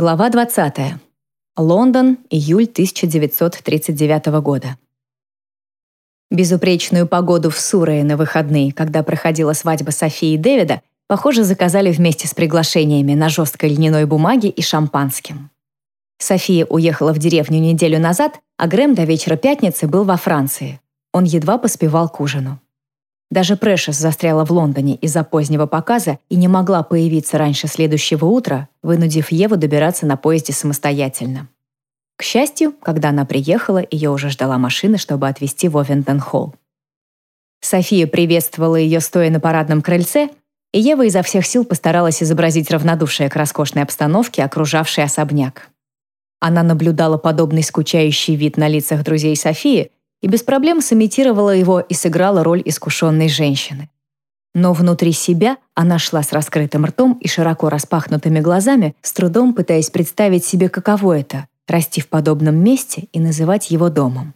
Глава 20. Лондон, июль 1939 года. Безупречную погоду в Сурее на выходные, когда проходила свадьба Софии и Дэвида, похоже, заказали вместе с приглашениями на жесткой льняной бумаге и шампанским. София уехала в деревню неделю назад, а Грэм до вечера пятницы был во Франции. Он едва поспевал к ужину. Даже Прэшес застряла в Лондоне из-за позднего показа и не могла появиться раньше следующего утра, вынудив Еву добираться на поезде самостоятельно. К счастью, когда она приехала, ее уже ждала машина, чтобы отвезти в Овентон-холл. София приветствовала ее, стоя на парадном крыльце, и Ева изо всех сил постаралась изобразить равнодушие к роскошной обстановке, окружавшей особняк. Она наблюдала подобный скучающий вид на лицах друзей Софии и без проблем сымитировала его и сыграла роль искушенной женщины. Но внутри себя она шла с раскрытым ртом и широко распахнутыми глазами, с трудом пытаясь представить себе, каково это — расти в подобном месте и называть его домом.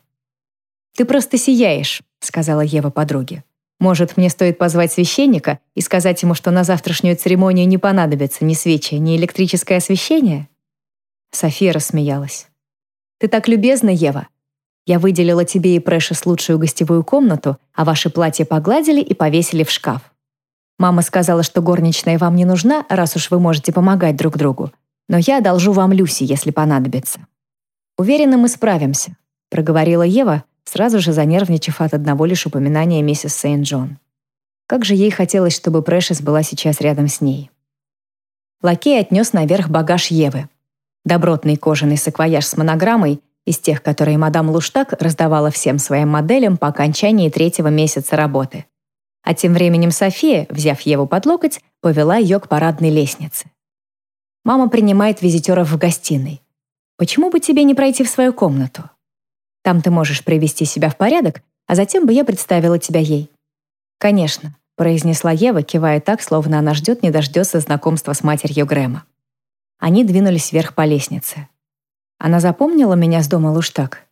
«Ты просто сияешь», — сказала Ева подруге. «Может, мне стоит позвать священника и сказать ему, что на завтрашнюю церемонию не понадобится ни свечи, ни электрическое освещение?» София рассмеялась. «Ты так любезна, Ева. Я выделила тебе и Прэшес лучшую гостевую комнату, а ваши платья погладили и повесили в шкаф. Мама сказала, что горничная вам не нужна, раз уж вы можете помогать друг другу. Но я одолжу вам Люси, если понадобится. Уверена, мы справимся, проговорила Ева, сразу же занервничав от одного лишь упоминания миссис Сейнт-Джон. Как же ей хотелось, чтобы Прэшес была сейчас рядом с ней. Лакей отнес наверх багаж Евы. Добротный кожаный саквояж с монограммой из тех, которые мадам Луштак раздавала всем своим моделям по окончании третьего месяца работы. А тем временем София, взяв Еву под локоть, повела ее к парадной лестнице. Мама принимает визитеров в гостиной. Почему бы тебе не пройти в свою комнату? Там ты можешь привести себя в порядок, а затем бы я представила тебя ей. Конечно, произнесла Ева, кивая так, словно она ждет не дождется знакомства с матерью Грэма. Они двинулись вверх по лестнице. Она запомнила меня с дома Луштаг.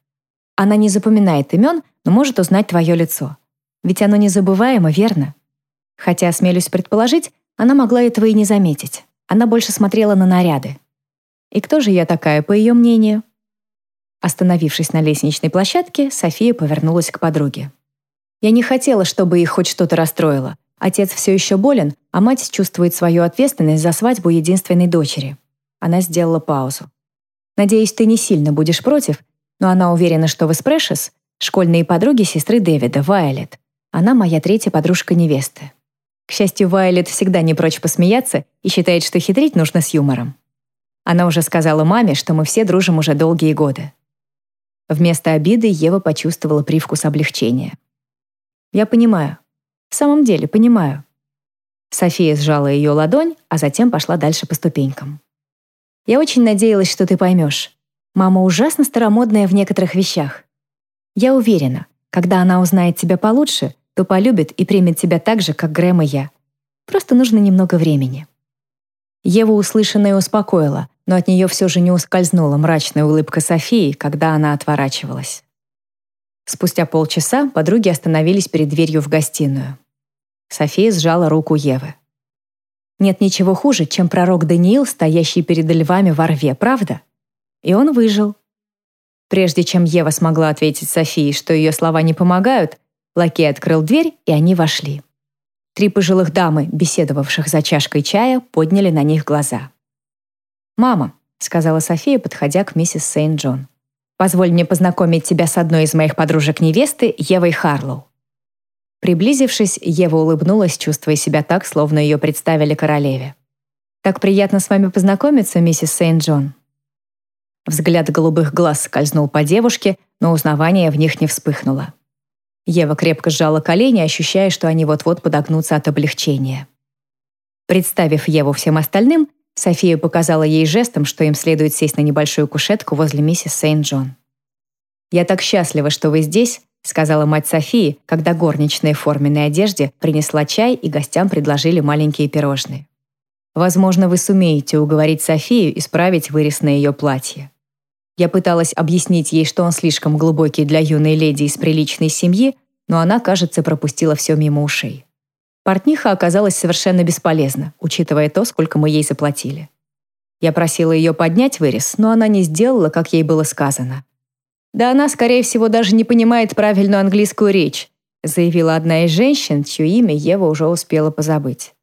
Она не запоминает имен, но может узнать твое лицо. Ведь оно незабываемо, верно? Хотя, осмелюсь предположить, она могла этого и не заметить. Она больше смотрела на наряды. И кто же я такая, по ее мнению? Остановившись на лестничной площадке, София повернулась к подруге. Я не хотела, чтобы их хоть что-то расстроило. Отец все еще болен, а мать чувствует свою ответственность за свадьбу единственной дочери. Она сделала паузу. Надеюсь, ты не сильно будешь против, но она уверена, что вы с Прэшес — школьные подруги сестры Дэвида, Вайолет. Она моя третья подружка невесты. К счастью, Вайолет всегда не прочь посмеяться и считает, что хитрить нужно с юмором. Она уже сказала маме, что мы все дружим уже долгие годы. Вместо обиды Ева почувствовала привкус облегчения. «Я понимаю. В самом деле, понимаю». София сжала ее ладонь, а затем пошла дальше по ступенькам. Я очень надеялась, что ты поймешь. Мама ужасно старомодная в некоторых вещах. Я уверена, когда она узнает тебя получше, то полюбит и примет тебя так же, как Грэм и я. Просто нужно немного времени». Ева услышанное успокоила, но от нее все же не ускользнула мрачная улыбка Софии, когда она отворачивалась. Спустя полчаса подруги остановились перед дверью в гостиную. София сжала руку Евы. Нет ничего хуже, чем пророк Даниил, стоящий перед львами во рве, правда? И он выжил. Прежде чем Ева смогла ответить Софии, что ее слова не помогают, лакей открыл дверь, и они вошли. Три пожилых дамы, беседовавших за чашкой чая, подняли на них глаза. «Мама», — сказала София, подходя к миссис Сейнт-Джон, «позволь мне познакомить тебя с одной из моих подружек-невесты, Евой Харлоу. Приблизившись, Ева улыбнулась, чувствуя себя так, словно ее представили королеве. «Так приятно с вами познакомиться, миссис Сейнт-Джон». Взгляд голубых глаз скользнул по девушке, но узнавание в них не вспыхнуло. Ева крепко сжала колени, ощущая, что они вот-вот подогнутся от облегчения. Представив Еву всем остальным, София показала ей жестом, что им следует сесть на небольшую кушетку возле миссис Сейнт-Джон. «Я так счастлива, что вы здесь», сказала мать Софии, когда горничная в форменной одежде принесла чай и гостям предложили маленькие пирожные. Возможно, вы сумеете уговорить Софию исправить вырез на ее платье. Я пыталась объяснить ей, что он слишком глубокий для юной леди из приличной семьи, но она, кажется, пропустила все мимо ушей. Портниха оказалась совершенно бесполезна, учитывая то, сколько мы ей заплатили. Я просила ее поднять вырез, но она не сделала, как ей было сказано. «Да она, скорее всего, даже не понимает правильную английскую речь», заявила одна из женщин, чье имя Ева уже успела позабыть.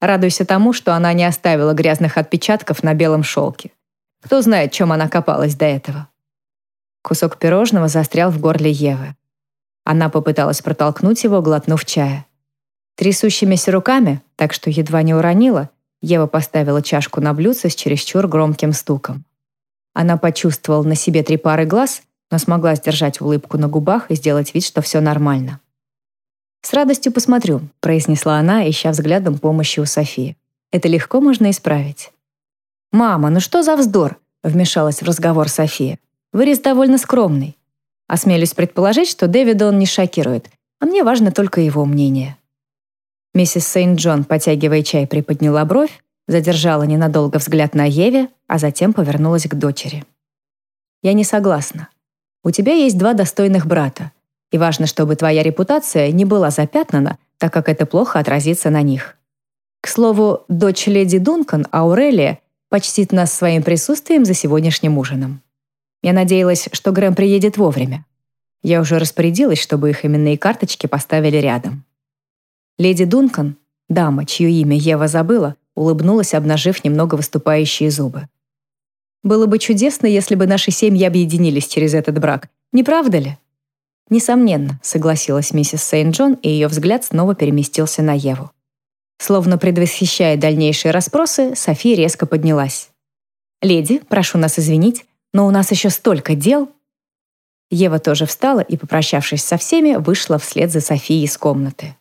Радуйся тому, что она не оставила грязных отпечатков на белом шелке. Кто знает, чем она копалась до этого. Кусок пирожного застрял в горле Евы. Она попыталась протолкнуть его, глотнув чая. Трясущимися руками, так что едва не уронила, Ева поставила чашку на блюдце с чересчур громким стуком. Она почувствовала на себе три пары глаз, но смогла сдержать улыбку на губах и сделать вид, что все нормально. «С радостью посмотрю», — произнесла она, ища взглядом помощи у Софии. «Это легко можно исправить». «Мама, ну что за вздор?» — вмешалась в разговор София. «Вырез довольно скромный. Осмелюсь предположить, что Дэвида он не шокирует, а мне важно только его мнение». Миссис Сейнт-Джон, потягивая чай, приподняла бровь, задержала ненадолго взгляд на Еве, а затем повернулась к дочери. «Я не согласна. У тебя есть два достойных брата, и важно, чтобы твоя репутация не была запятнана, так как это плохо отразится на них. К слову, дочь леди Дункан, Аурелия, почтит нас своим присутствием за сегодняшним ужином. Я надеялась, что Грэм приедет вовремя. Я уже распорядилась, чтобы их именные карточки поставили рядом. Леди Дункан, дама, чье имя Ева забыла, улыбнулась, обнажив немного выступающие зубы. «Было бы чудесно, если бы наши семьи объединились через этот брак, не правда ли?» «Несомненно», — согласилась миссис Сейнт-Джон, и ее взгляд снова переместился на Еву. Словно предвосхищая дальнейшие расспросы, София резко поднялась. «Леди, прошу нас извинить, но у нас еще столько дел». Ева тоже встала и, попрощавшись со всеми, вышла вслед за Софией из комнаты.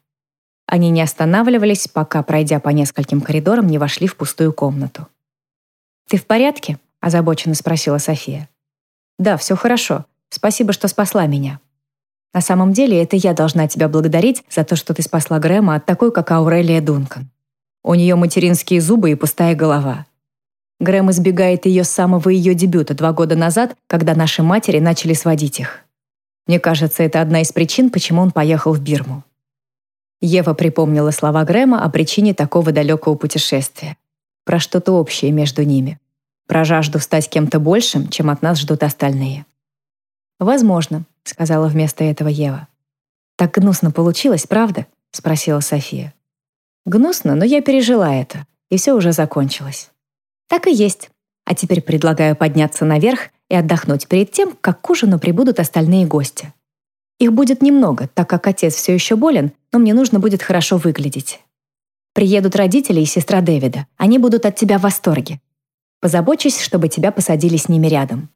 Они не останавливались, пока, пройдя по нескольким коридорам, не вошли в пустую комнату. «Ты в порядке?» – озабоченно спросила София. «Да, все хорошо. Спасибо, что спасла меня. На самом деле, это я должна тебя благодарить за то, что ты спасла Грэма от такой, как Аурелия Дункан. У нее материнские зубы и пустая голова. Грэм избегает ее с самого ее дебюта два года назад, когда наши матери начали сводить их. Мне кажется, это одна из причин, почему он поехал в Бирму. Ева припомнила слова Грэма о причине такого далекого путешествия. Про что-то общее между ними. Про жажду стать кем-то большим, чем от нас ждут остальные. «Возможно», — сказала вместо этого Ева. «Так гнусно получилось, правда?» — спросила София. «Гнусно, но я пережила это, и все уже закончилось». «Так и есть. А теперь предлагаю подняться наверх и отдохнуть перед тем, как к ужину прибудут остальные гости. Их будет немного, так как отец все еще болен, но мне нужно будет хорошо выглядеть. Приедут родители и сестра Дэвида. Они будут от тебя в восторге. Позабочусь, чтобы тебя посадили с ними рядом.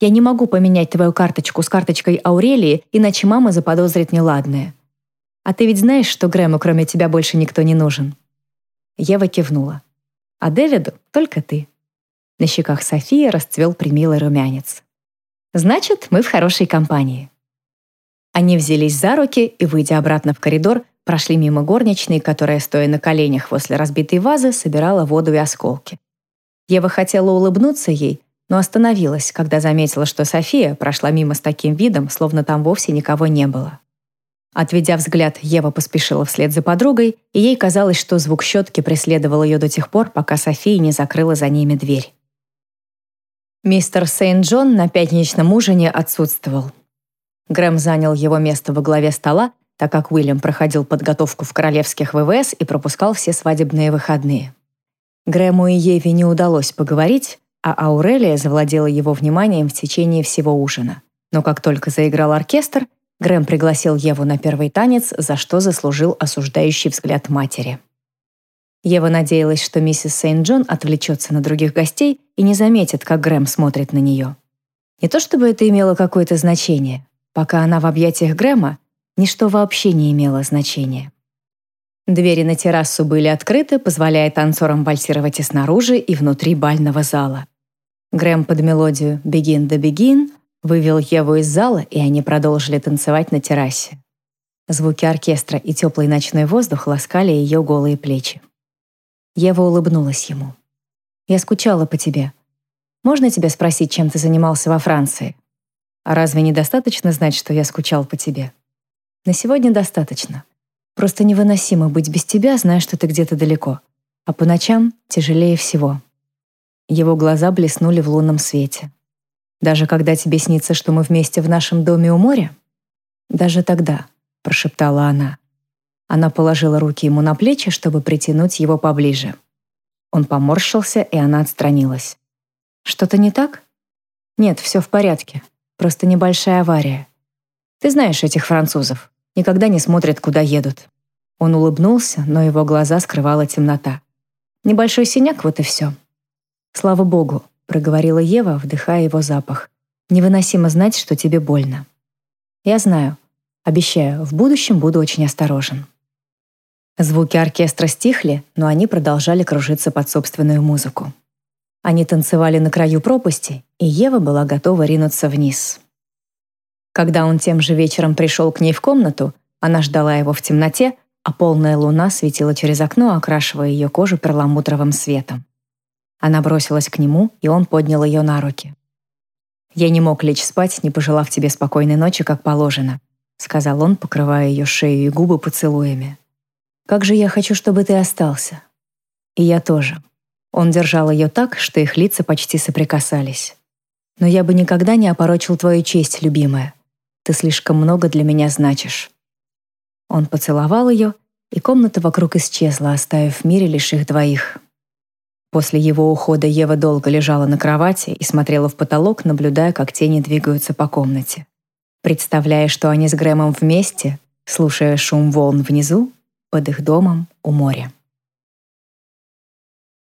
Я не могу поменять твою карточку с карточкой Аурелии, иначе мама заподозрит неладное. А ты ведь знаешь, что Грэму кроме тебя больше никто не нужен?» Ева кивнула. «А Дэвиду только ты». На щеках Софии расцвел примилый румянец. «Значит, мы в хорошей компании». Они взялись за руки и, выйдя обратно в коридор, прошли мимо горничной, которая, стоя на коленях возле разбитой вазы, собирала воду и осколки. Ева хотела улыбнуться ей, но остановилась, когда заметила, что София прошла мимо с таким видом, словно там вовсе никого не было. Отведя взгляд, Ева поспешила вслед за подругой, и ей казалось, что звук щетки преследовал ее до тех пор, пока София не закрыла за ними дверь. Мистер Сейнт-Джон на пятничном ужине отсутствовал. Грэм занял его место во главе стола, так как Уильям проходил подготовку в королевских ВВС и пропускал все свадебные выходные. Грэму и Еве не удалось поговорить, а Аурелия завладела его вниманием в течение всего ужина. Но как только заиграл оркестр, Грэм пригласил Еву на первый танец, за что заслужил осуждающий взгляд матери. Ева надеялась, что миссис Сейнт-Джон отвлечется на других гостей и не заметит, как Грэм смотрит на нее. Не то чтобы это имело какое-то значение. Пока она в объятиях Грэма, ничто вообще не имело значения. Двери на террасу были открыты, позволяя танцорам вальсировать и снаружи, и внутри бального зала. Грэм под мелодию «Begin the Begin» вывел Еву из зала, и они продолжили танцевать на террасе. Звуки оркестра и теплый ночной воздух ласкали ее голые плечи. Ева улыбнулась ему. «Я скучала по тебе. Можно тебя спросить, чем ты занимался во Франции?» А разве недостаточно знать, что я скучал по тебе? На сегодня достаточно. Просто невыносимо быть без тебя, зная, что ты где-то далеко. А по ночам тяжелее всего. Его глаза блеснули в лунном свете. «Даже когда тебе снится, что мы вместе в нашем доме у моря?» «Даже тогда», — прошептала она. Она положила руки ему на плечи, чтобы притянуть его поближе. Он поморщился, и она отстранилась. «Что-то не так?» «Нет, все в порядке. Просто небольшая авария. Ты знаешь этих французов. Никогда не смотрят, куда едут». Он улыбнулся, но его глаза скрывала темнота. «Небольшой синяк, вот и все». «Слава богу», — проговорила Ева, вдыхая его запах. «Невыносимо знать, что тебе больно». «Я знаю. Обещаю, в будущем буду очень осторожен». Звуки оркестра стихли, но они продолжали кружиться под собственную музыку. Они танцевали на краю пропасти, и Ева была готова ринуться вниз. Когда он тем же вечером пришел к ней в комнату, она ждала его в темноте, а полная луна светила через окно, окрашивая ее кожу перламутровым светом. Она бросилась к нему, и он поднял ее на руки. «Я не мог лечь спать, не пожелав тебе спокойной ночи, как положено», сказал он, покрывая ее шею и губы поцелуями. Как же я хочу, чтобы ты остался. И я тоже. Он держал ее так, что их лица почти соприкасались. Но я бы никогда не опорочил твою честь, любимая. Ты слишком много для меня значишь. Он поцеловал ее, и комната вокруг исчезла, оставив в мире лишь их двоих. После его ухода Ева долго лежала на кровати и смотрела в потолок, наблюдая, как тени двигаются по комнате. Представляя, что они с Грэмом вместе, слушая шум волн внизу, под их домом у моря.